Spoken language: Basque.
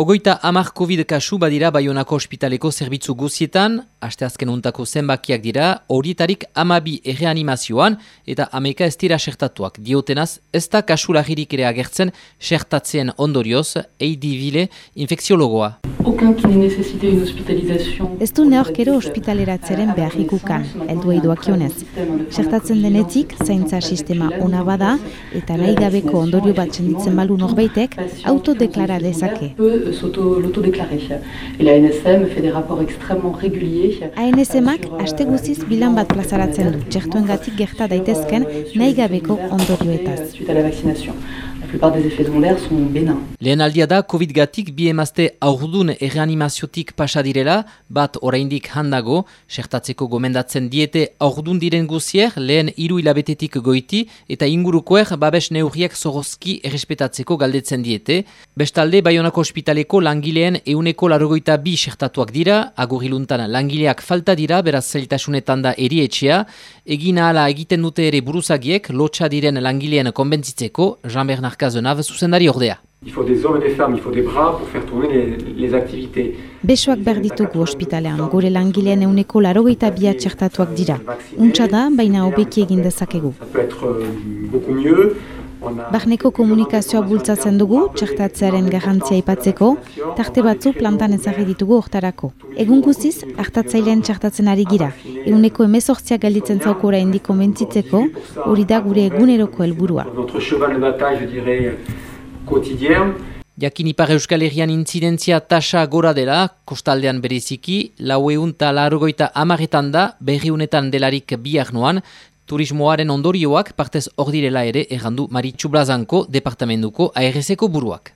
Ogoita amar COVID kasu badira Bayonako ospitaleko zerbitzu guzietan, asteazken untako zenbakiak dira, horietarik amabi erreanimazioan eta ameka ez dira sertatuak. Diotenaz, ez da kasu lagirik ere agertzen sertatzen ondorioz, Eidi Bile, infekziologoa. Ez du neorkero ospitaleratzeren beharrikukan, eldu eiduak jonez. Sertatzen denetik, zaintza sistema ona bada, eta nahi gabeko ondorio bat senditzen balu norbaitek, autodeklara dezake. Et la NSM fait des rapports extrêmement réguliers. ANSMak aste guziz bilan bat plazaratzen du, txertuengatik gerta daitezken nahi gabeko ondorioetaz. Suite à la vaccination. La plupart des effets secondaires sont bénins. Lehen aldia da COVID gatik bi emazte aurdun erreanimaziotik pasa direla, bat oraindik handago, sertatzeko gomendatzen diete aurdun diren guzier, lehen hiru hilabetetik goiti, eta ingurukoer babes neurriak zorozki errespetatzeko galdetzen diete. Bestalde, Bayonako ospitaleko langileen euneko larogoita bi sertatuak dira, aguriluntan langileak falta dira, beraz zailtasunetan da erietxea, egin ahala egiten dute ere buruzagiek, lotxa diren langileen konbentzitzeko, Jean-Bernard Cazenave zuzendari ordea. Il faut des hommes et des femmes, il faut des bras pour faire tourner les, les activités. Besoak berditugu ospitalean, gure langileen euneko larogeita bi txertatuak dira. Untsa da, baina hobeki egin dezakegu. Euh, Barneko komunikazioa bultzatzen dugu, txertatzearen garrantzia aipatzeko, tarte batzu plantan ezarri ditugu hortarako. Egun guziz, hartatzailean txertatzen ari gira. Eguneko emezortziak galditzen zauko oraindik konbentzitzeko, hori da gure eguneroko helburua. Quotidien. Jakin ipar euskal herrian intzidentzia tasa gora dela, kostaldean bereziki, laueun eta larogoita amaretan da, berriunetan delarik biak noan, turismoaren ondorioak partez ordirela ere errandu Maritxu Blazanko departamentuko ARS-eko buruak.